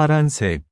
파란색